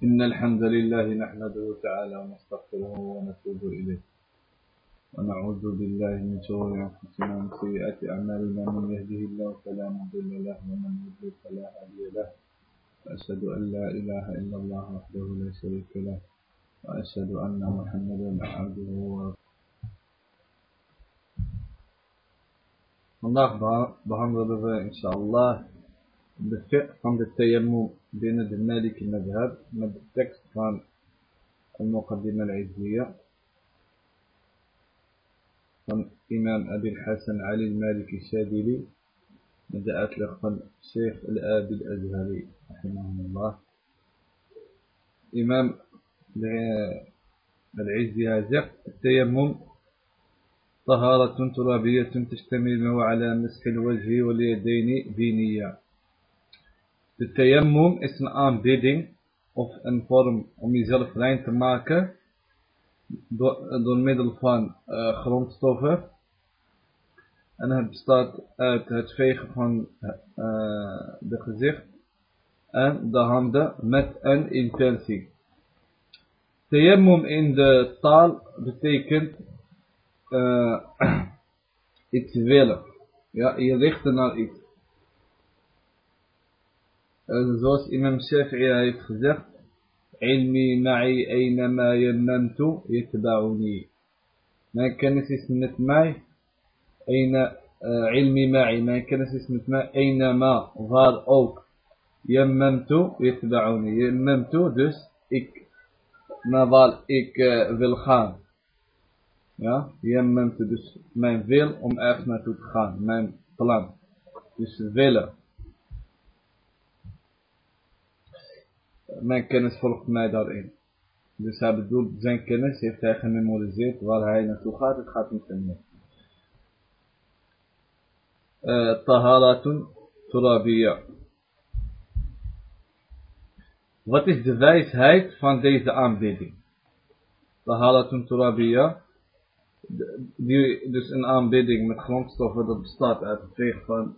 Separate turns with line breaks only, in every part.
إن الحمد لله نحمده تعالى ونستغفره ونتوب إليه. ونعوذ بالله من شرور أنفسنا ومن سيئات أعمالنا. من يهده الله فلا مضل له ومن يضلل فلا هادي له. وأشهد أن لا إله إلا الله وحده لا شريك له. وأشهد أن محمدا عبده ورسوله. Vandaag behandelen we inshallah de fiqh van de tayammum. بند المالك المذهب مد التكست كان المقدمة العزية. عن إمام أبي الحسن علي المالكي الشاذلي. مد لقب شيخ الآبي الأزهري رحمه الله. إمام العزية هازق التيمم طهارة ترابية تشتمل على مسح الوجه واليدين بنية De tayammum is een aanbidding of een vorm om jezelf rein te maken door, door middel van uh, grondstoffen. En het bestaat uit het vegen van uh, de gezicht en de handen met een intentie. Tayammum in de taal betekent uh, iets willen. Ja, je richten naar iets. Zoals imam Shafi'i heeft gezegd. Ilmi ma'i aynama yammamtu yatba'uni. Mijn kennis is met mij. Eina, uh, ilmi ma'i. Mijn kennis is met mij. Aynama. Waar ook. Yammamtu yatba'uni. Yammamtu dus ik. Naar waar ik uh, wil gaan. Ja, yammamtu dus mijn wil om ergens naartoe te gaan. Mijn plan. Dus willen. Mijn kennis volgt mij daarin. Dus hij bedoelt, zijn kennis heeft hij gememoriseerd waar hij naartoe gaat. Het gaat niet om uh, Taharatun Turabiyya. Wat is de wijsheid van deze aanbidding? Taharatun. Die, dus een aanbidding met grondstoffen dat bestaat uit het vegen van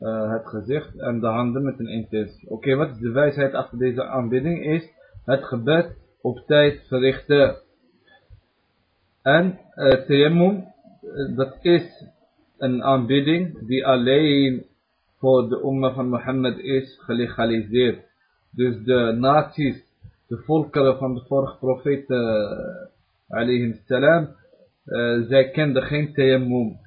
uh, het gezicht en de handen met een intentie. Oké, wat is de wijsheid achter deze aanbidding? Is het gebed op tijd verrichten. En uh, tayammum, dat is een aanbidding die alleen voor de umma van Mohammed is gelegaliseerd. Dus de naties, de volkeren van de vorige profeet, uh, alayhi salam, zij kenden geen tayammum.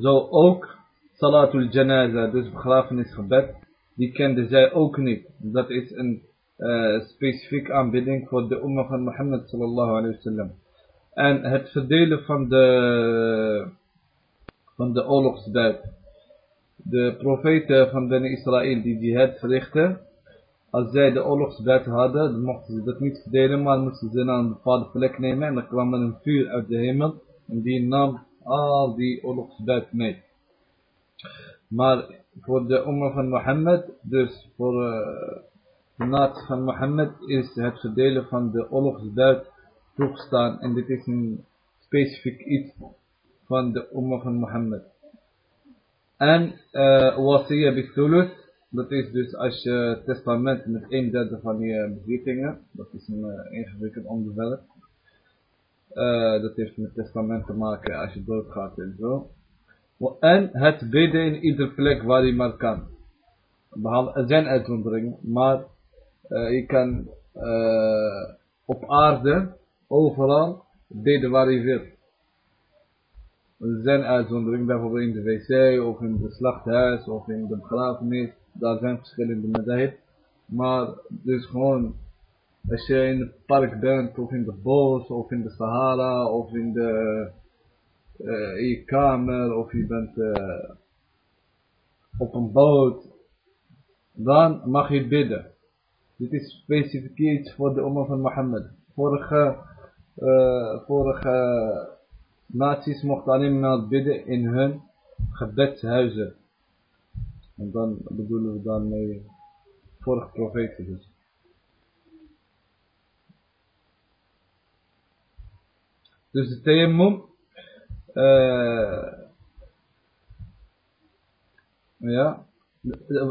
Zo ook Salatul Janaza, dus begrafenisgebed, die kenden zij ook niet. Dat is een uh, specifiek aanbidding voor de umma van Mohammed sallallahu alayhi wasallam. En het verdelen van de, van de oorlogsbuit. De profeten van Bene Israël die jihad verrichten, als zij de oorlogsbuit hadden, dan mochten ze dat niet verdelen, maar moesten ze naar een bepaalde plek nemen en dan kwam een vuur uit de hemel en die nam al die oorlogsbuit mee. Maar voor de umma van Mohammed, dus voor uh, de natie van Mohammed, is het verdelen van de oorlogsbuit toegestaan. En dit is een specifiek iets van de umma van Mohammed. En uh, wasiya bithulus, dat is dus als je testament met een derde van je bezittingen, dat is een uh, ingewikkeld onderwerp. Uh, dat heeft met testament te maken als je doodgaat en zo. En het bidden in ieder plek waar je maar kan. Behalve, er zijn uitzonderingen, maar uh, je kan uh, op aarde overal bidden waar je wil. Er zijn uitzonderingen, bijvoorbeeld in de wc of in het slachthuis of in de begrafenis. Daar zijn verschillende madhab. Maar dus gewoon, als je in het park bent of in de bos of in de Sahara of in de uh, in je kamer of je bent uh, op een boot, dan mag je bidden. Dit is specifiek iets voor de Umma van Mohammed. Vorige, uh, vorige naties mochten alleen maar bidden in hun gebedshuizen. En dan bedoelen we daarmee vorige profeten dus. Dus de tayammum Uh, ja,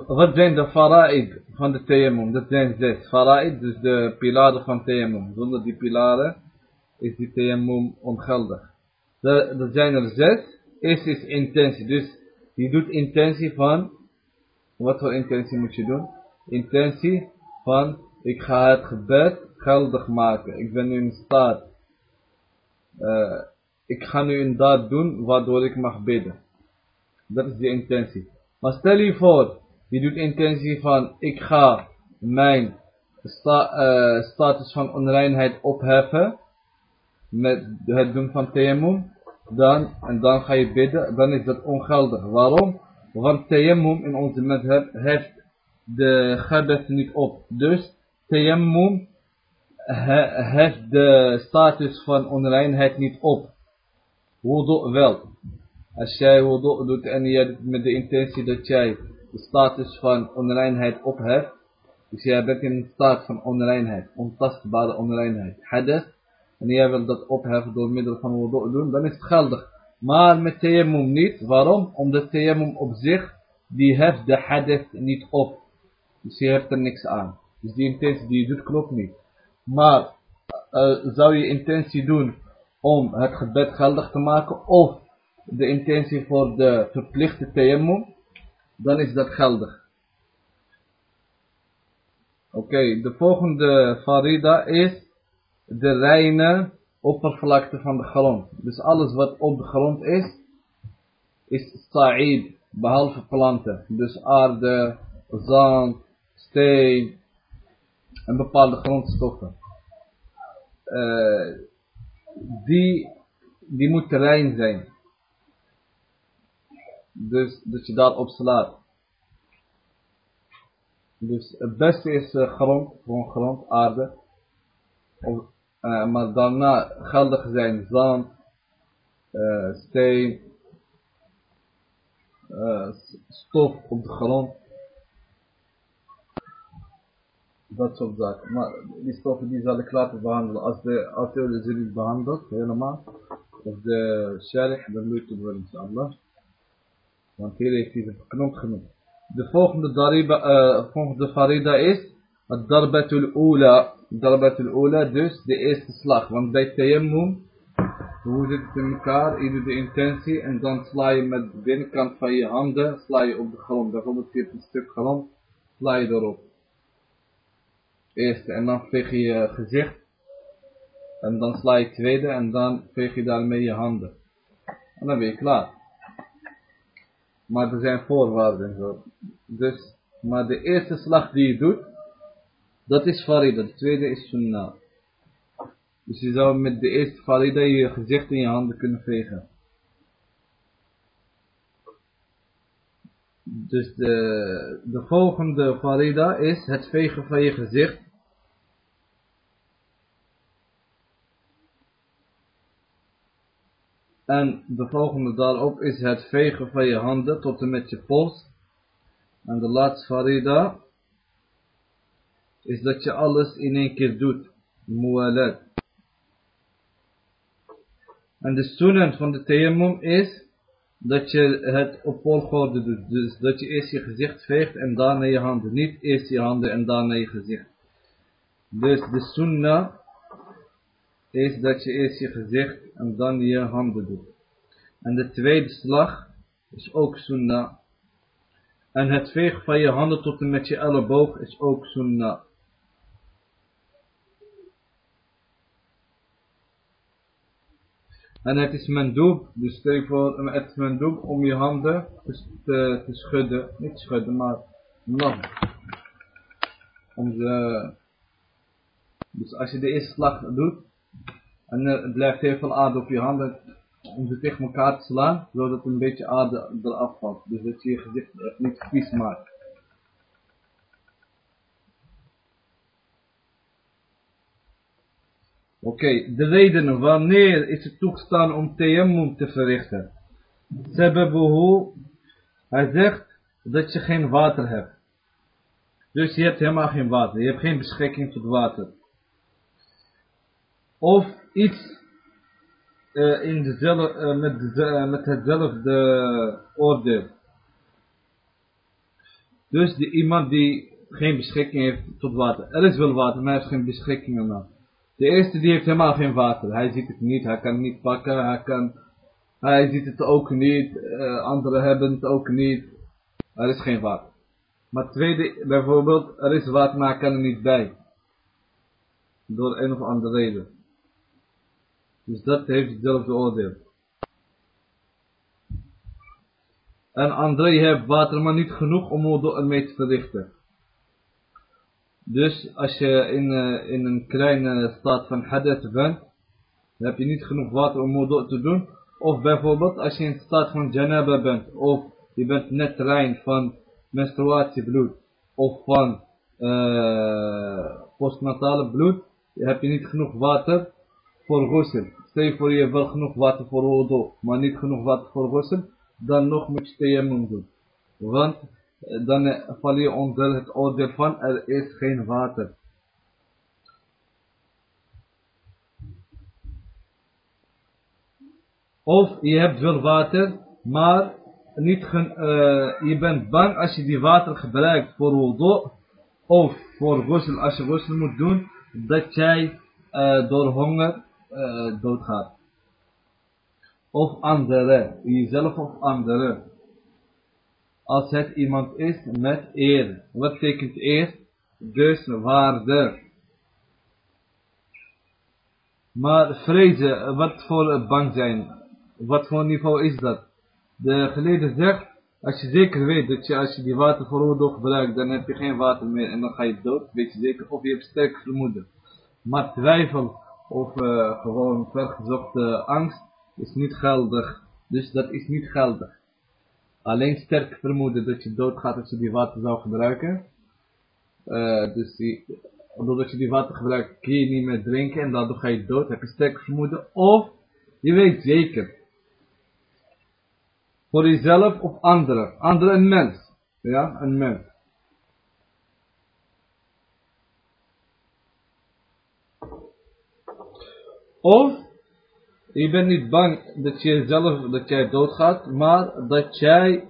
Wat zijn de fara'id van de tayammum? Dat zijn zes. Fara'id, dus de pilaren van tayammum. Zonder die pilaren is die tayammum ongeldig. Dat zijn er zes. Eerst is intentie. Dus je doet intentie van, wat voor intentie moet je doen? Intentie van, ik ga het gebed geldig maken. Ik ben nu in staat. Uh, ik ga nu een daad doen waardoor ik mag bidden. Dat is de intentie. Maar stel je voor, je doet intentie van, ik ga mijn uh, status van onreinheid opheffen. Met het doen van tayammum. Dan, en dan ga je bidden, dan is dat ongeldig. Waarom? Want tayammum in onze madhab heeft de gebed niet op. Dus tayammum heeft de status van onreinheid niet op. Wudu wel. Als jij wudu doet en je met de intentie dat jij de status van onreinheid opheft. Dus jij bent in een staat van onreinheid, ontastbare onreinheid. Hadath. En jij wilt dat opheffen door middel van wudu doen, dan is het geldig. Maar met tayammum niet. Waarom? Omdat tayammum op zich, die heeft de hadith niet op. Dus je hebt er niks aan. Dus die intentie die je doet klopt niet. Maar uh, zou je intentie doen om het gebed geldig te maken of de intentie voor de verplichte tayammum, dan is dat geldig. Oké, de volgende farida is de reine oppervlakte van de grond. Dus alles wat op de grond is, is sa'id, behalve planten. Dus aarde, zand, steen en bepaalde grondstoffen. Uh, die, die moet rein zijn. Dus dat je daarop slaat. Dus het beste is uh, grond, gewoon grond, aarde. Uh, maar daarna geldig zijn zand, uh, steen, stof op de grond. Dat soort zaken. Maar die stoffen die zal ik laten behandelen. Als de auteur ze niet behandelt, helemaal. Of de sharih, dan ik het wel inshallah. Want hier heeft hij het verknopt genoeg. De volgende, dariba, uh, volgende farida is het darbatul ula. Darbatul ula, dus de eerste slag. Want bij tayammum, hoe zit het in elkaar? Doet de intentie en dan sla je met de binnenkant van je handen, sla je op de grond. Bijvoorbeeld je hebt een stuk grond, sla je erop. Eerste en dan veeg je je gezicht. En dan sla je tweede en dan veeg je daarmee je handen. En dan ben je klaar. Maar er zijn voorwaarden zo. Dus, maar de eerste slag die je doet, dat is farida. De tweede is sunnah. Dus je zou met de eerste farida je gezicht en je handen kunnen vegen. Dus de, de volgende farida is het vegen van je gezicht En de volgende daarop is het vegen van je handen tot en met je pols. En de laatste farida is dat je alles in één keer doet. Mualat. En de sunnah van de tayammum is dat je het op volgorde doet. Dus dat je eerst je gezicht veegt en daarna je handen. Niet eerst je handen en daarna je gezicht. Dus de sunnah is dat je eerst je gezicht en dan je handen doet. En de tweede slag is ook sunnah. En het vegen van je handen tot en met je elleboog is ook sunnah. En het is mendoob, dus stel je voor, het is mendoob om je handen te, te schudden, niet schudden, maar nog. Om ze, dus als je de eerste slag doet, en er blijft heel veel aarde op je handen om ze tegen elkaar te slaan, zodat een beetje aarde eraf valt. Dus dat je je gezicht niet vies maakt. Oké, de redenen wanneer is het toegestaan om tayammum te verrichten. Sababuhu, hij zegt dat je geen water hebt. Dus je hebt helemaal geen water, je hebt geen beschikking tot water. Of iets uh, in dezelfde, uh, met, de, met hetzelfde oordeel. Dus die, iemand die geen beschikking heeft tot water. Er is wel water, maar hij heeft geen beschikking ernaar. De eerste die heeft helemaal geen water. Hij ziet het niet, hij kan het niet pakken, hij, kan, hij ziet het ook niet, uh, anderen hebben het ook niet. Er is geen water. Maar tweede, bijvoorbeeld, er is water, maar hij kan er niet bij. Door een of andere reden. Dus dat heeft hetzelfde oordeel. En André heeft water, maar niet genoeg om ermee te verrichten. Dus als je in, uh, in een kleine staat van hadith bent, dan heb je niet genoeg water om wudu te doen. Of bijvoorbeeld als je in staat van janaba bent, of je bent net rein van menstruatiebloed, of van uh, postnatale bloed, heb je niet genoeg water voor ghusl. Stel voor je wel genoeg water voor wudu, maar niet genoeg water voor ghusl, dan nog moet je doen. Want eh, dan eh, val je onder het oordeel van er is geen water. Of je hebt wel water, maar niet uh, je bent bang als je die water gebruikt voor wudu of voor ghusl, als je ghusl moet doen, dat jij uh, door honger uh, doodgaat. Of andere, jezelf of andere als het iemand is met eer. Wat betekent eer? Dus waarde. Maar vrezen, wat voor bang zijn? Wat voor niveau is dat? De geleden zegt, als je zeker weet dat je als je die water voor gebruikt, dan heb je geen water meer en dan ga je dood, weet je zeker. Of je hebt sterk vermoeden. Maar twijfel of uh, gewoon vergezochte angst is niet geldig. Dus dat is niet geldig alleen sterk vermoeden dat je doodgaat als je die water zou gebruiken. Uh, dus die, doordat je die water gebruikt kun je niet meer drinken en daardoor ga je dood. Heb je sterk vermoeden. Of je weet zeker. Voor jezelf of anderen. Anderen een mens. Ja, een mens. Of je bent niet bang dat je zelf, dat jij doodgaat, maar dat jij,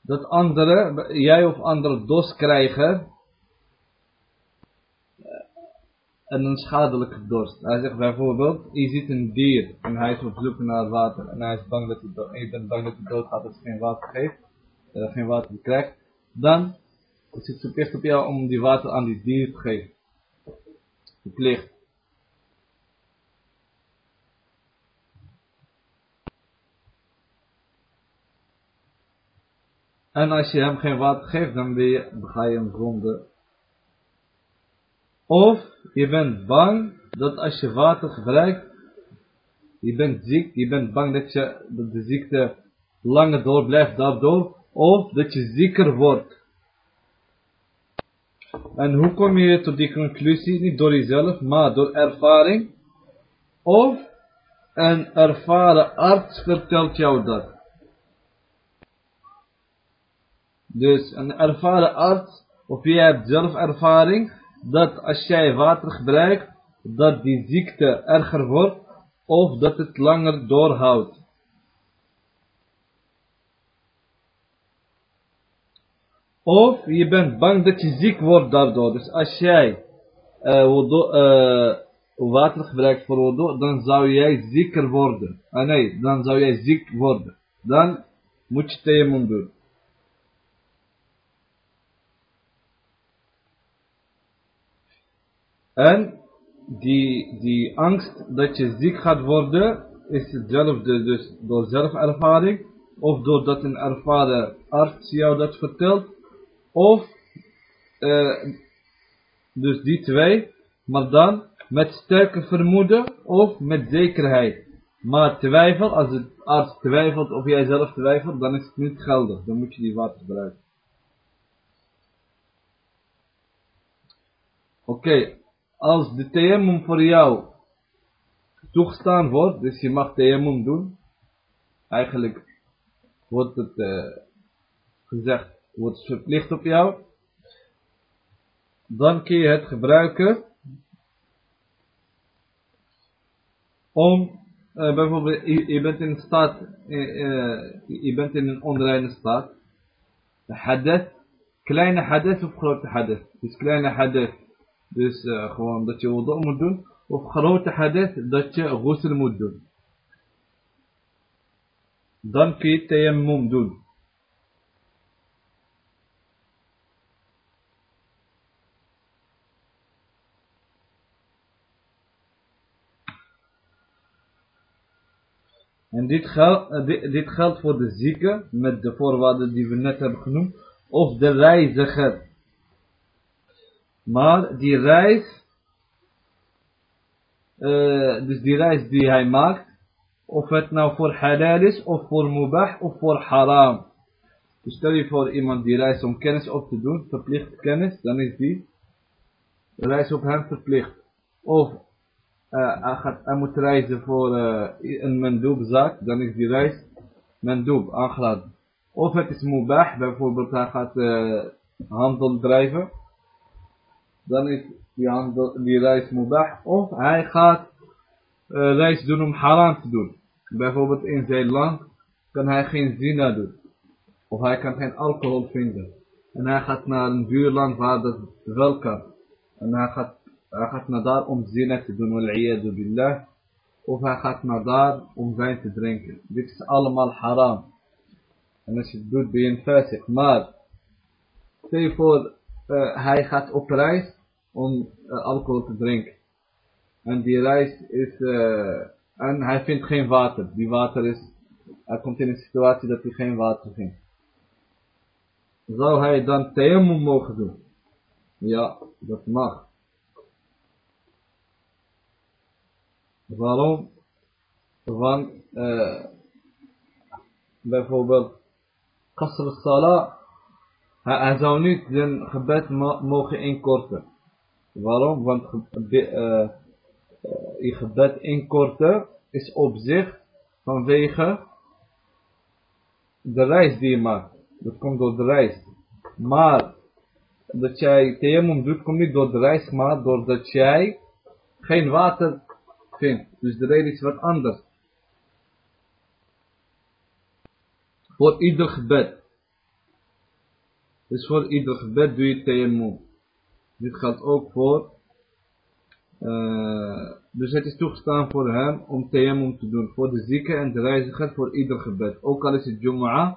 dat anderen, jij of anderen dos krijgen, en een schadelijke dorst. Hij zegt bijvoorbeeld, je ziet een dier en hij is op zoek naar water en hij is bang dat hij je bent bang dat hij doodgaat als hij geen water geeft, uh, geen water krijgt, dan is het verplicht op jou om die water aan die dier te geven. Verplicht. En als je hem geen water geeft, dan je, ga je een zonde. Of je bent bang dat als je water gebruikt, je bent ziek, je bent bang dat, je, de ziekte langer door blijft daardoor, of dat je zieker wordt. En hoe kom je tot die conclusie? Niet door jezelf, maar door ervaring. Of een ervaren arts vertelt jou dat. Dus een ervaren arts, of jij hebt zelf ervaring, dat als jij water gebruikt, dat die ziekte erger wordt, of dat het langer doorhoudt. Of je bent bang dat je ziek wordt daardoor. Dus als jij uh, uh, water gebruikt voor wudu, dan zou jij zieker worden. Ah nee, dan zou jij ziek worden. Dan moet je tayammum doen. En die, die angst dat je ziek gaat worden, is hetzelfde dus door zelfervaring, of doordat een ervaren arts jou dat vertelt, of uh, dus die twee, maar dan met sterke vermoeden of met zekerheid. Maar twijfel, als de arts twijfelt of jij zelf twijfelt, dan is het niet geldig. Dan moet je die water gebruiken. Oké, als de tayammum voor jou toegestaan wordt, dus je mag tayammum doen, eigenlijk wordt het uh, gezegd, wordt het verplicht op jou, dan kun je het gebruiken om, uh, bijvoorbeeld, je, bent in een staat, uh, je bent in een onreine staat, Hadith, kleine hadith of grote hadith. Dus kleine hadith, dus uh, gewoon dat je wudu moet doen. Of grote hadith, dat je ghusl moet doen. Dan kun je tayammum doen. En dit, geld, eh, dit, dit geldt voor de zieke, met de voorwaarden die we net hebben genoemd, of de reiziger. Maar die reis, uh, dus die reis die hij maakt, of het nou voor halal is, of voor mubah, of voor haram. Dus stel je voor iemand die reist om kennis op te doen, verplicht kennis, dan is die reis op hem verplicht. Of uh, hij, gaat, hij moet reizen voor uh, een mendoobzaak, dan is die reis mendoob, aangeladen. Of het is mubah, bijvoorbeeld hij gaat handel drijven, dan is die, handel, reis mubah. Of hij gaat reis doen om haram te doen. Bijvoorbeeld in zijn land kan hij geen zina doen. Of hij kan geen alcohol vinden. En hij gaat naar een buurland waar dat wel kan. En hij gaat hij gaat naar daar om zina te doen, billah. Of hij gaat naar daar om wijn te drinken. Dit is allemaal haram. En als je het doet ben je een fasik. Maar, stel je voor, uh, hij gaat op reis om uh, alcohol te drinken. En die reis is, uh, en hij vindt geen water. Die water is, hij komt in een situatie dat hij geen water vindt. Zou hij dan tayammum mogen doen? Ja, dat mag. Waarom? Want bijvoorbeeld Qasr Salah, hij, zou niet zijn gebed mogen inkorten. Waarom? Want uh, uh, je gebed inkorten is op zich vanwege de reis die je maakt. Dat komt door de reis. Maar dat jij tayammum doet, komt niet door de reis, maar doordat jij geen water vindt. Dus de reden is wat anders. Voor ieder gebed. Dus voor ieder gebed doe je tayammum. Dit geldt ook voor. Uh, dus het is toegestaan voor hem om tayammum te doen. Voor de zieke en de reiziger voor ieder gebed. Ook al is het Jumu'ah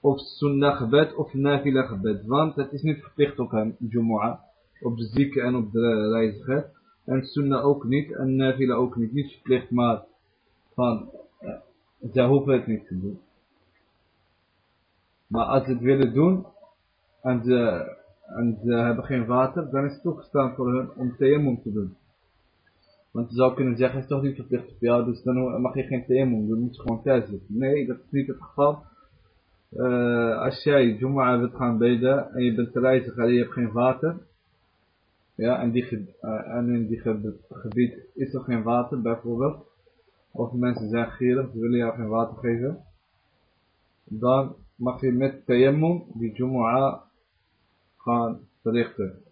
of sunnah gebed of nafila gebed. Want het is niet verplicht op hem, Jumu'ah. Op de zieke en op de reiziger. En sunnah ook niet. En nafila ook niet. Niet verplicht, maar van, uh, zij hoeven het niet te doen. Maar als ze het willen doen, en ze, en ze hebben geen water, dan is het toegestaan voor hen om tayammum te doen. Want je zou kunnen zeggen, het is toch niet verplicht op jou, dus dan mag je geen tayammum dan moet je gewoon zitten. Nee, dat is niet het geval. Uh, als jij Jum'a wilt gaan bidden en je bent te reizen en je hebt geen water, ja, en, die, uh, en in die gebied is er geen water bijvoorbeeld. Of mensen zijn gierig, ze willen jou geen water geven. Dan mag je met tayammum die Jumu'ah gaan verrichten.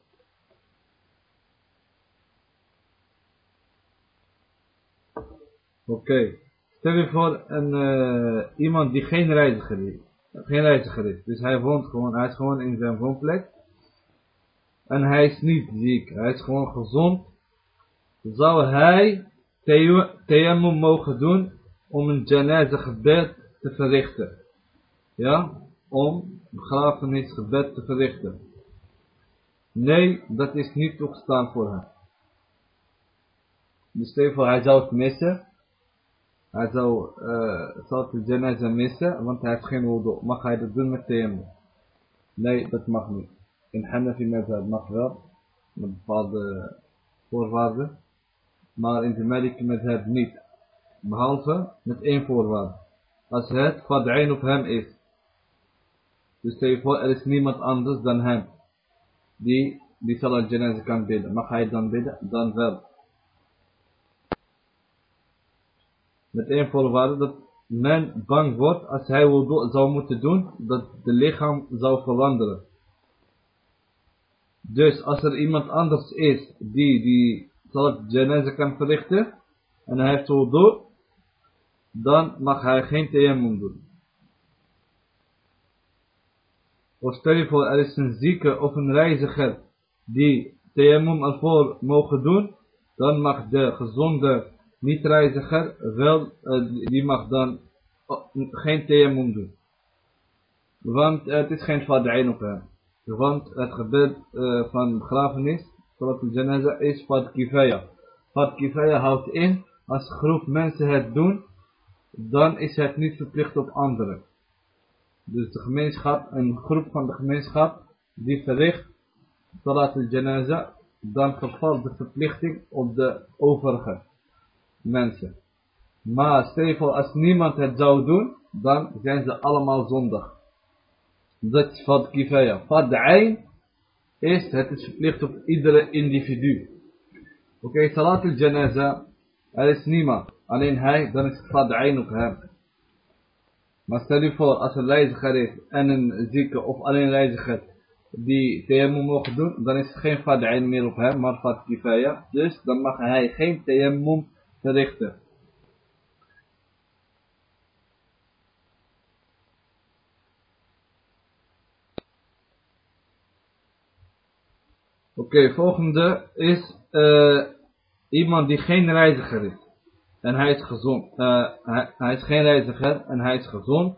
Oké. Stel je voor een, uh, iemand die geen reiziger is. Geen reiziger is. Dus hij woont gewoon, hij is gewoon in zijn woonplek. En hij is niet ziek. Hij is gewoon gezond. Zou hij tayammum mogen doen om een janaza gebed te verrichten. Ja? Om begrafenisgebed te verrichten. Nee, dat is niet toegestaan voor hem. Dus stel voor, hij zou het missen. Hij zou, uh, zou de janaza missen, want hij heeft geen wudu. Mag hij dat doen met tayammum? Nee, dat mag niet. In Hanafi madhab mag wel, met bepaalde voorwaarden. Maar in de Maliki madhab niet. Behalve met één voorwaarde. Als het fad'ijn op hem is. Dus stel voor, er is niemand anders dan hem. Die, die salat janaza kan bidden. Mag hij dan bidden? Dan wel. Met één voorwaarde dat men bang wordt als hij zou moeten doen, dat de lichaam zou veranderen. Dus als er iemand anders is die die salat janaza kan verrichten en hij heeft wudu, dan mag hij geen tayammum doen. Of stel je voor, er is een zieke of een reiziger die tayammum ervoor mogen doen, dan mag de gezonde niet-reiziger wel, uh, die mag dan uh, geen tayammum doen. Want het is geen fad'in op hem. Want het gebed uh, van begrafenis, salat al-janaza, is fad kifaya. Fad kifaya houdt in, als groep mensen het doen, dan is het niet verplicht op anderen. Dus de gemeenschap, een groep van de gemeenschap, die verricht salat al-janaza, dan vervalt de verplichting op de overige mensen. Maar stel als niemand het zou doen, dan zijn ze allemaal zondig. Dat is fad kifaya. Fad ayn is, het is verplicht op iedere individu. Oké, okay, salat al-janaza, er is niemand, alleen hij, dan is fad ayn op hem. Maar stel je voor, als een reiziger is en een zieke of alleen reiziger die tayammum mogen doen, dan is het geen fad'in meer op hem, maar fad. Dus dan mag hij geen tayammum verrichten. Oké, volgende is iemand die geen reiziger is. En hij is gezond. Uh, hij, hij is geen reiziger en hij is gezond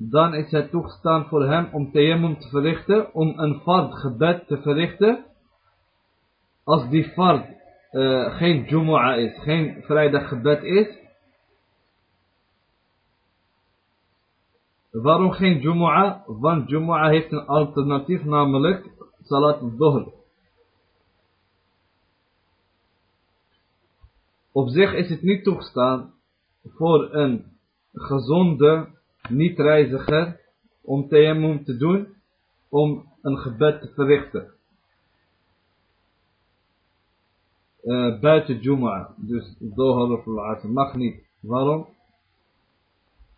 dan is het toegestaan voor hem om tayammum te verrichten, om een fard gebed te verrichten, als die fard uh, geen Jumu'ah is, geen vrijdag gebed is. Waarom geen Jumu'ah? Want Jumu'ah heeft een alternatief, namelijk Salat al-Dhuhr. Op zich is het niet toegestaan voor een gezonde niet-reiziger om tayammum te doen, om een gebed te verrichten. Uh, buiten Juma, dus Zohar of al mag niet. Waarom?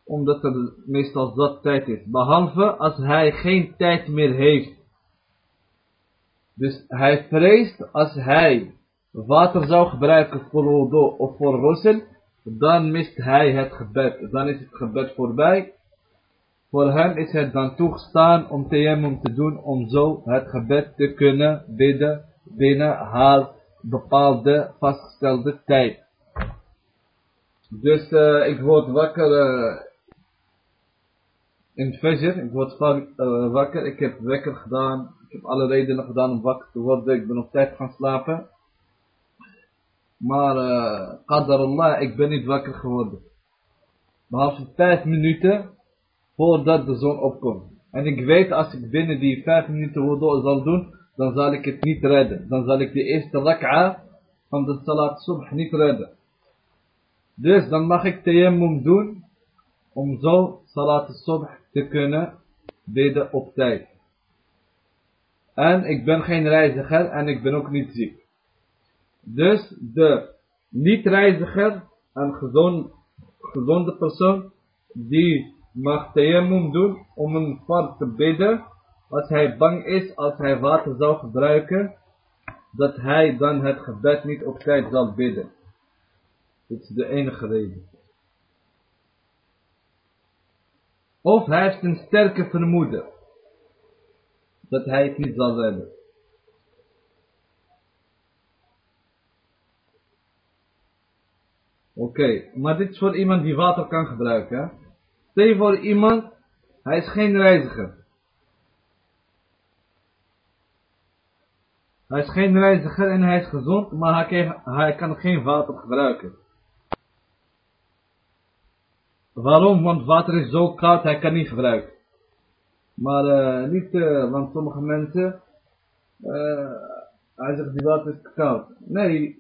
Omdat er meestal zat tijd is. Behalve als hij geen tijd meer heeft. Dus hij vreest als hij water zou gebruiken voor wudu of voor rossel, dan mist hij het gebed. Dan is het gebed voorbij voor hem is het dan toegestaan om tayammum te doen om zo het gebed te kunnen bidden binnen haar bepaalde vastgestelde tijd. Dus uh, ik word wakker uh, in Fajr, ik word uh, wakker, ik heb wekker gedaan, ik heb alle redenen gedaan om wakker te worden, ik ben op tijd gaan slapen. Maar, uh, qadar Allah, ik ben niet wakker geworden. Behalve 5 minuten voordat de zon opkomt. En ik weet als ik binnen die 5 minuten wudu zal doen, dan zal ik het niet redden. Dan zal ik de eerste rak'a van de salat subh niet redden. Dus dan mag ik tayammum doen om zo salat subh te kunnen bidden op tijd. En ik ben geen reiziger en ik ben ook niet ziek. Dus de niet-reiziger en gezond, gezonde persoon die mag tayammum doen om een fard te bidden als hij bang is als hij water zou gebruiken dat hij dan het gebed niet op tijd zal bidden. Dit is de enige reden. Of hij heeft een sterke vermoeden dat hij het niet zal redden. Oké, maar dit is voor iemand die water kan gebruiken. Stel voor iemand, hij is geen reiziger. Hij is geen reiziger en hij is gezond, maar hij kan, geen water gebruiken. Waarom? Want water is zo koud, hij kan niet gebruiken. Maar niet, uh, want sommige mensen, uh, hij zegt die water is koud. Nee,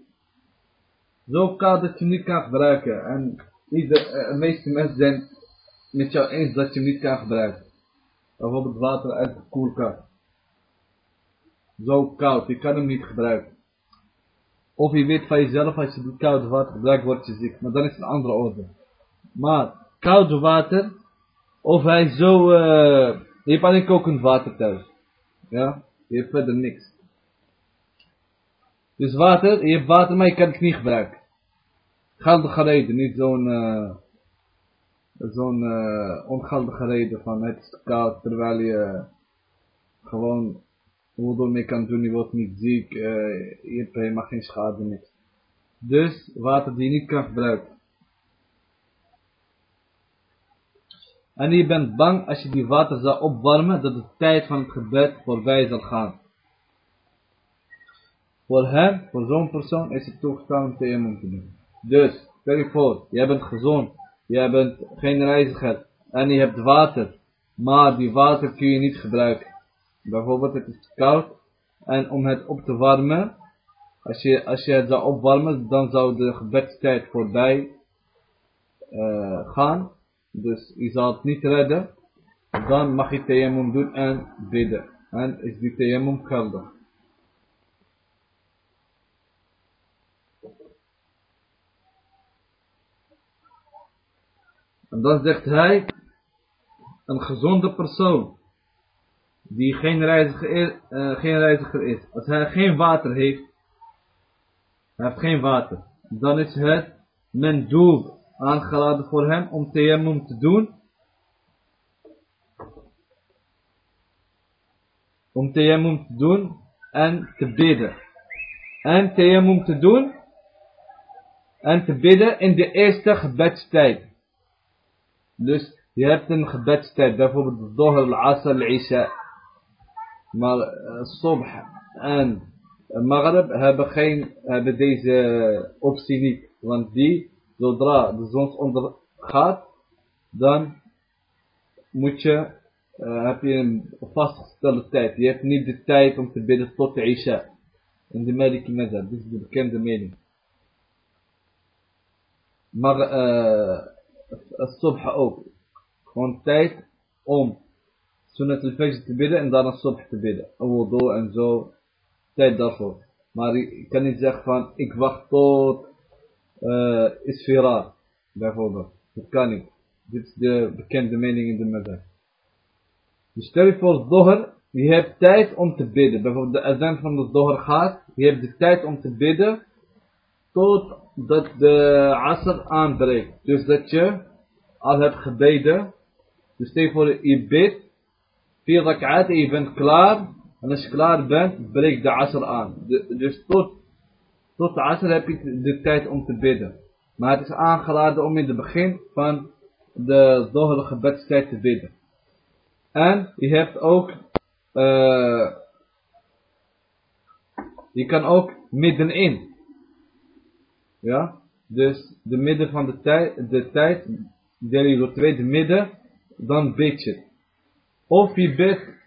zo koud dat je niet kan gebruiken. En ieder, de meeste mensen zijn met jou eens dat je hem niet kan gebruiken. Bijvoorbeeld water uit de koelkast. Zo koud, je kan hem niet gebruiken. Of je weet van jezelf, als je koude water gebruikt, word je ziek. Maar dan is het een andere orde. Maar, koude water, of hij zo, uh, je hebt alleen kokend water thuis. Ja, je hebt verder niks. Dus water, je hebt water, maar je kan het niet gebruiken. Geldige reden, niet zo'n... Uh, zo'n uh, ongeldige reden van het is koud, terwijl je gewoon wudu mee kan doen, je wordt niet ziek, uh, je hebt helemaal geen schade, niks. Dus water die je niet kan gebruiken. En je bent bang als je die water zou opwarmen, dat de tijd van het gebed voorbij zal gaan. Voor hem, voor zo'n persoon, is het toegestaan om tayammum te doen. Dus, stel je voor, jij bent gezond, jij bent geen reiziger en je hebt water, maar die water kun je niet gebruiken. Bijvoorbeeld, het is koud en om het op te warmen, als je, als je het zou opwarmen, dan zou de gebedstijd voorbij uh, gaan. Dus je zal het niet redden. Dan mag je tayammum doen en bidden. En is die tayammum geldig. En dan zegt hij, een gezonde persoon, die geen reiziger is, uh, geen reiziger is, als hij geen water heeft, hij heeft geen water, dan is het men doel aangeladen voor hem om tayammum te doen. Om tayammum te doen en te bidden. En tayammum te doen en te bidden in de eerste gebedstijd. Dus je hebt een gebedstijd, bijvoorbeeld de Dohr, al-Asr, al-Isha. Maar uh, Subh en Maghrib hebben, geen, hebben deze optie niet. Want die, zodra de zon ondergaat, dan moet je, uh, heb je een vastgestelde tijd. Je hebt niet de tijd om te bidden tot de Isha. In de Maliki Mazhab, dit is de bekende mening. Maar uh, subh ook. Gewoon tijd om sunnat al-fajr te bidden en daarna subh te bidden. Een wudu en zo. Tijd daarvoor. Maar ik kan niet zeggen van, ik wacht tot uh, isfira, bijvoorbeeld. Dat kan niet. Dit is de bekende mening in de madhab. Dus stel je voor doher, je hebt tijd om te bidden. Bijvoorbeeld de azan van de doher gaat, je hebt de tijd om te bidden tot dat de asr aanbreekt. Dus dat je al hebt gebeden. Dus stel voor je bidt, vier rak'at en je bent klaar. En als je klaar bent, breekt de asr aan. dus tot, tot de asr heb je de tijd om te bidden. Maar het is aangeladen om in het begin van de dohre gebedstijd te bidden. En je hebt ook, uh, je kan ook middenin. Ja, dus de midden van de tijd, de tijd, deel door twee, de midden, dan bid je. Of je bidt,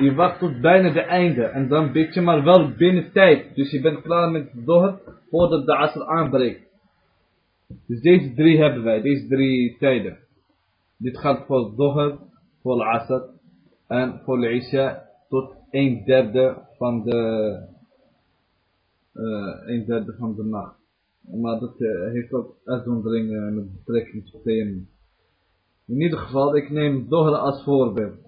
je wacht tot bijna de einde en dan bid je, maar wel binnen tijd. Dus je bent klaar met de dohr voordat de asr aanbreekt. Dus deze drie hebben wij, deze drie tijden. Dit gaat voor de dohr, voor de asr en voor isha tot een derde van de, uh, een derde van de nacht. Maar dat uh, heeft ook uitzonderingen met betrekking tot thema. In ieder geval, ik neem Dohra als voorbeeld.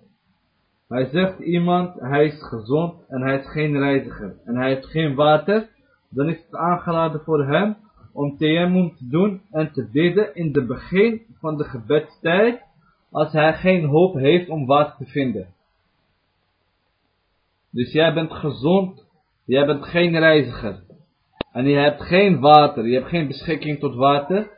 Hij zegt iemand, hij is gezond en hij is geen reiziger. En hij heeft geen water. Dan is het aangeladen voor hem om tayammum te doen en te bidden in het begin van de gebedstijd. Als hij geen hoop heeft om water te vinden. Dus jij bent gezond, jij bent geen reiziger. En je hebt geen water, je hebt geen beschikking tot water.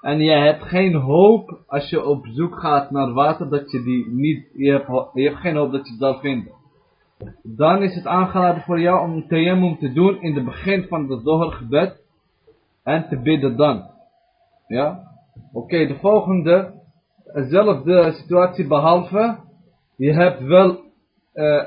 En je hebt geen hoop als je op zoek gaat naar water dat je die niet, je hebt, geen hoop dat je het zal vinden. Dan is het aangeladen voor jou om een tayammum te doen in het begin van het zogergebed. En te bidden dan. Ja? Oké, de volgende. Dezelfde situatie behalve. Je hebt wel, uh,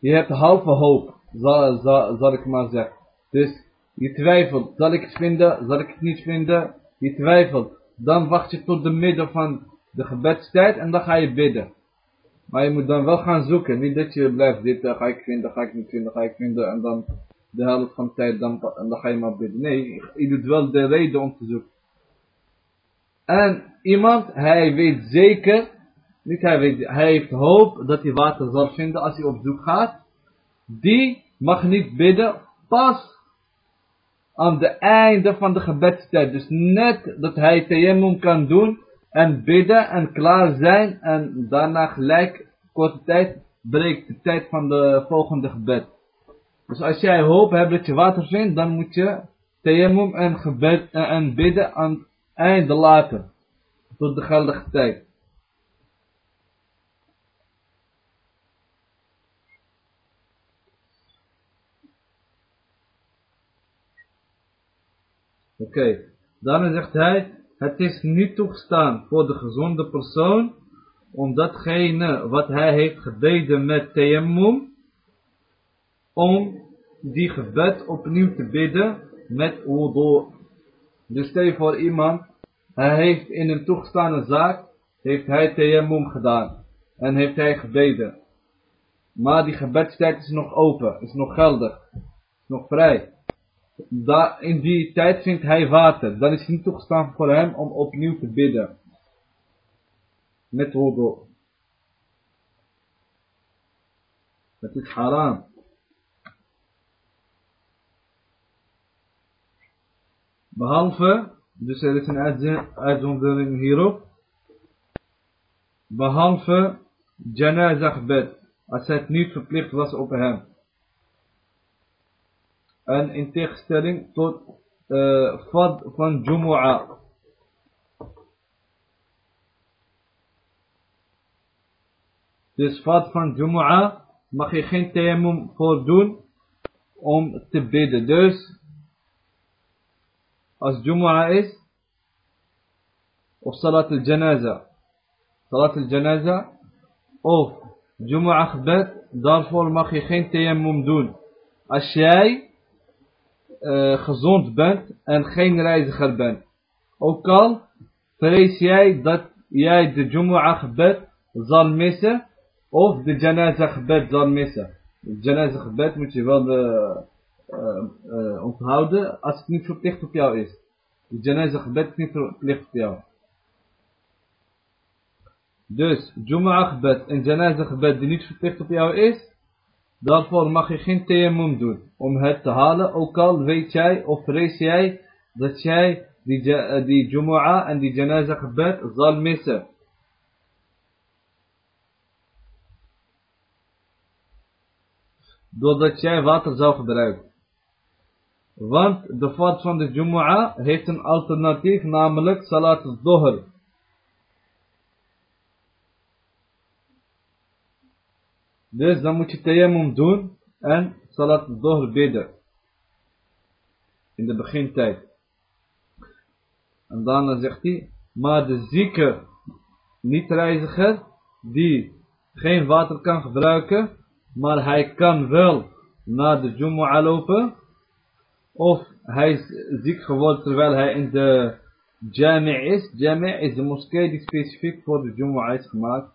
je hebt halve hoop. Zal, zal ik maar zeggen. Dus je twijfelt, zal ik het vinden, zal ik het niet vinden? Je twijfelt. Dan wacht je tot de midden van de gebedstijd en dan ga je bidden. Maar je moet dan wel gaan zoeken. Niet dat je blijft zitten, ga ik vinden, ga ik niet vinden, ga ik vinden. En dan de helft van de tijd, dan, en dan ga je maar bidden. Nee, je doet wel de reden om te zoeken. En iemand, hij weet zeker, niet hij weet, hij heeft hoop dat hij water zal vinden als hij op zoek gaat. Die mag niet bidden pas aan het einde van de gebedstijd. Dus net dat hij tayammum kan doen en bidden en klaar zijn en daarna gelijk korte tijd breekt de tijd van de volgende gebed. Dus als jij hoop hebt dat je water vindt, dan moet je tayammum en, gebed, en bidden aan het einde laten. Tot de geldige tijd. Oké, okay. daarna zegt hij, het is niet toegestaan voor de gezonde persoon om datgene wat hij heeft gebeden met tayammum, om die gebed opnieuw te bidden met wudu. Dus stel voor iemand, hij heeft in een toegestane zaak, heeft hij tayammum gedaan en heeft hij gebeden. Maar die gebedstijd is nog open, is nog geldig, is nog vrij. Da in die tijd vindt hij water, dan is het niet toegestaan voor hem om opnieuw te bidden. Met wudu. Het is haram. Behalve, dus er is een uitzondering hierop. Behalve janazah als het niet verplicht was op hem. En in tegenstelling tot uh, fad van Jumu'ah. Dus fad van Jumu'ah mag je geen tayammum voor doen om te bidden. Dus als Jumu'ah is, of Salat al-Janaza. Salat al-Janaza, of Jumu'ah gebed, daarvoor mag je geen tayammum doen. Als jij uh, gezond bent en geen reiziger bent. Ook al vrees jij dat jij de Jumu'ah gebed zal missen, of de Janaza gebed zal missen. De Janaza gebed moet je wel de, uh, uh, onthouden als het niet verplicht op jou is. De janaza gebed is niet verplicht op jou. Dus Jumu'ah gebed en janaza gebed die niet verplicht op jou is, daarvoor mag je geen tayammum doen om het te halen. Ook al weet jij of vrees jij dat jij die, die Jumu'ah en die janaza gebed zal missen. Doordat jij water zou gebruiken. Want de fard van de Jumu'ah heeft een alternatief, namelijk Salat al-Dhuhr. Dus dan moet je tayammum doen en Salat al-Dhuhr bidden. In de begintijd. En daarna zegt hij, maar de zieke niet-reiziger, die geen water kan gebruiken, maar hij kan wel naar de Jumu'ah lopen, of hij is ziek geworden terwijl hij in de Jami' is. Jami' is de moskee die specifiek voor de Jumu'ah is gemaakt.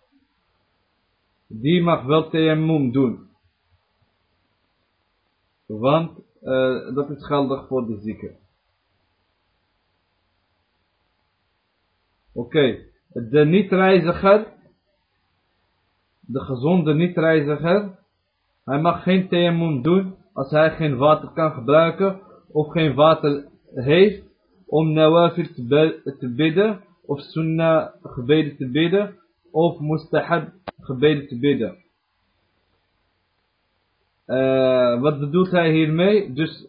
Die mag wel tayammum doen. Want uh, dat is geldig voor de zieke. Oké, de niet-reiziger, de gezonde niet-reiziger, hij mag geen tayammum doen als hij geen water kan gebruiken of geen water heeft om nawafir te bidden of sunnah gebeden te bidden of mustahab gebeden te bidden. Uh, wat bedoelt hij hiermee? Dus,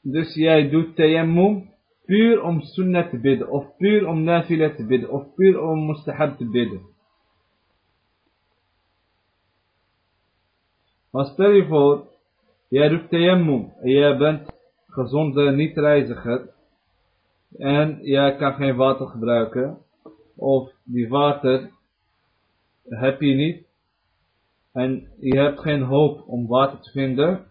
dus jij doet tayammum puur om sunnah te bidden of puur om nafila te bidden of puur om mustahab te bidden. Maar stel je voor Jij doet tayammum. Jij bent gezonde niet-reiziger. En jij kan geen water gebruiken. Of die water heb je niet. En je hebt geen hoop om water te vinden.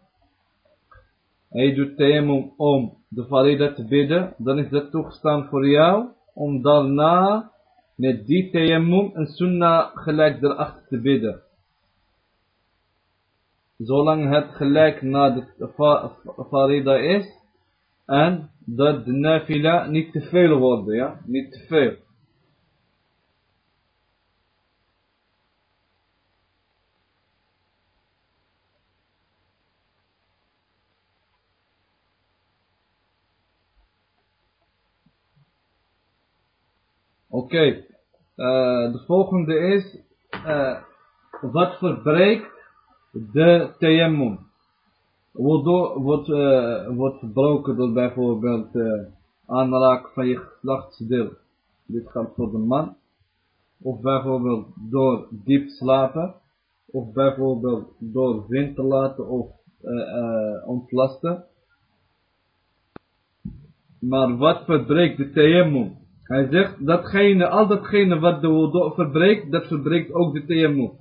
En je doet tayammum om de farida te bidden. Dan is dat toegestaan voor jou. Om daarna met die tayammum een sunnah gelijk erachter te bidden zolang het gelijk na de farida is en dat de nafila niet te veel worden, ja, niet te veel. Oké, uh, de volgende is, uh, wat verbreekt de tayammum? Wudu wordt, uh, wordt verbroken door bijvoorbeeld aanraken van je geslachtsdeel. Dit gaat voor de man. Of bijvoorbeeld door diep slapen. Of bijvoorbeeld door wind te laten of ontlasten. Maar wat verbreekt de tayammum? Hij zegt, datgene, al datgene wat de wudu verbreekt, dat verbreekt ook de tayammum.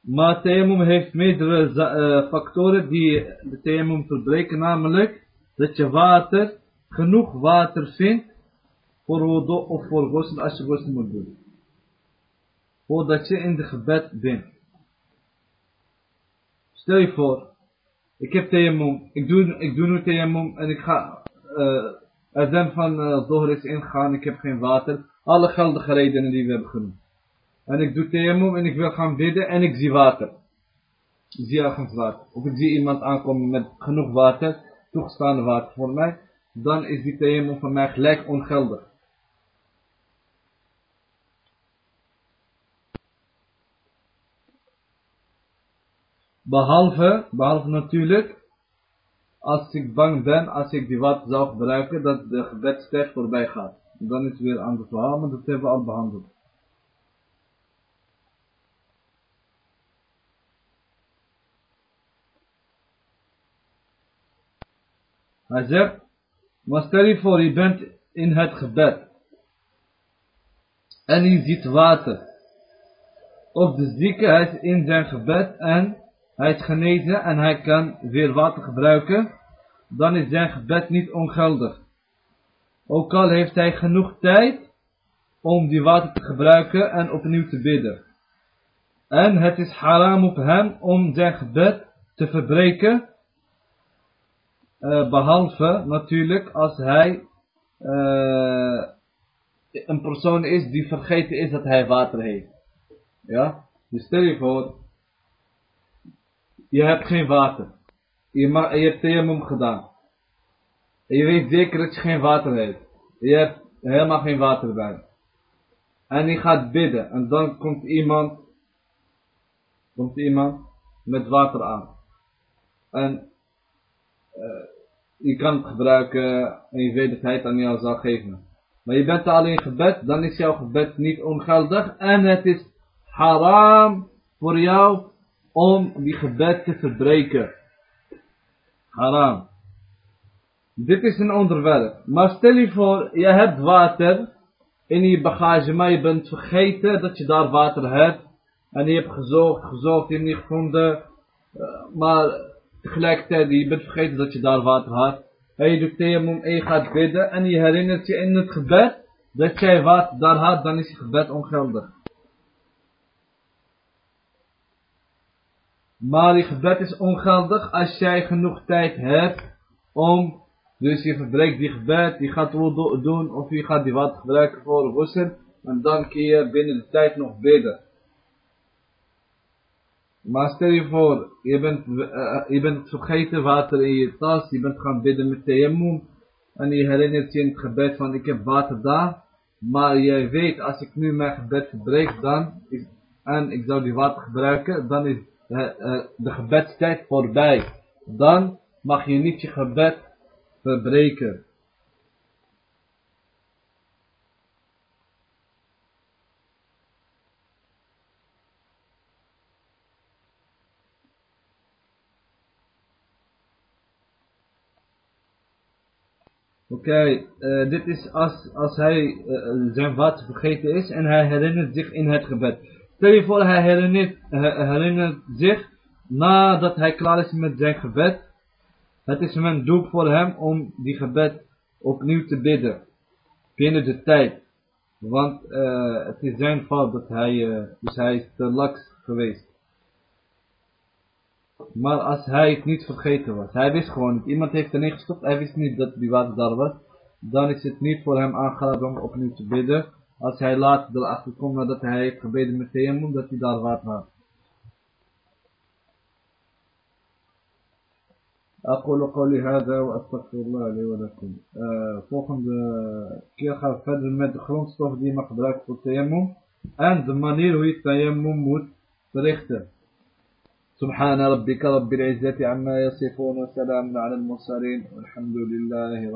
Maar tayammum heeft meerdere uh, factoren die de tayammum verbreken, namelijk dat je water, genoeg water vindt voor wudu of voor ghusl als je moet doen. Voordat je in de gebed bent. Stel je voor, ik heb tayammum, ik doe, ik doe nu tayammum en ik ga uh, van uh, is ingegaan, ik heb geen water. Alle geldige redenen die we hebben genoemd. En ik doe tayammum en ik wil gaan bidden en ik zie water. Ik zie ergens water. Of ik zie iemand aankomen met genoeg water, toegestaande water voor mij. Dan is die tayammum van mij gelijk ongeldig. Behalve, behalve natuurlijk, als ik bang ben, als ik die water zou gebruiken, dat de gebedstijd voorbij gaat. Dan is het weer aan de verhaal, maar dat hebben we al behandeld. Hij zegt, maar stel je voor, je bent in het gebed. En je ziet water. Of de zieke, is in zijn gebed en hij is genezen en hij kan weer water gebruiken, dan is zijn gebed niet ongeldig. Ook al heeft hij genoeg tijd om die water te gebruiken en opnieuw te bidden. En het is haram op hem om zijn gebed te verbreken, uh, behalve natuurlijk als hij uh, een persoon is die vergeten is dat hij water heeft. Ja, dus stel je voor, je hebt geen water. Je, je hebt gedaan. En je weet zeker dat je geen water hebt. Je hebt helemaal geen water bij. En je gaat bidden. En dan komt iemand. Komt iemand met water aan. En uh, je kan het gebruiken. En je weet dat hij het aan jou zal geven. Maar je bent alleen gebed. Dan is jouw gebed niet ongeldig. En het is haram voor jou om die gebed te verbreken. Haram. Dit is een onderwerp. Maar stel je voor, je hebt water in je bagage, maar je bent vergeten dat je daar water hebt. En je hebt gezocht, gezocht, je hebt niet gevonden. Eh, maar tegelijkertijd, je bent vergeten dat je daar water had. En je doet tayammum en je gaat bidden. En je herinnert je in het gebed dat jij water daar had, dan is je gebed ongeldig. Maar je gebed is ongeldig als jij genoeg tijd hebt om, dus je verbreekt die gebed, je gaat het doen of je gaat die water gebruiken voor wussen en dan kun je binnen de tijd nog bidden. Maar stel je voor, je bent, uh, je bent vergeten water in je tas, je bent gaan bidden met tayammum en je herinnert je in het gebed van ik heb water daar, maar jij weet als ik nu mijn gebed verbreek dan, en ik zou die water gebruiken, dan is de gebedstijd voorbij. Dan mag je niet je gebed verbreken. Oké, uh, dit is als, als hij zijn water vergeten is en hij herinnert zich in het gebed. Stel je voor, hij herinnert, herinnert zich nadat hij klaar is met zijn gebed. Het is een doel voor hem om die gebed opnieuw te bidden. Binnen de tijd. Want uh, het is zijn fout dat hij, uh, dus hij is te laks geweest. Maar als hij het niet vergeten was, hij wist gewoon niet, iemand heeft erin gestopt, hij wist niet dat die water daar was, dan is het niet voor hem aangeladen om opnieuw te bidden als hij later erachter komt nadat hij heeft gebeden met tayammum, dat hij daar water had. أقول قولي هذا وأستغفر الله لي ولكم met de grondstof die je mag gebruiken voor tayammum en de manier hoe je tayammum moet verrichten. سبحان ربك رب العزة عما يصفون وسلام على المرسلين والحمد لله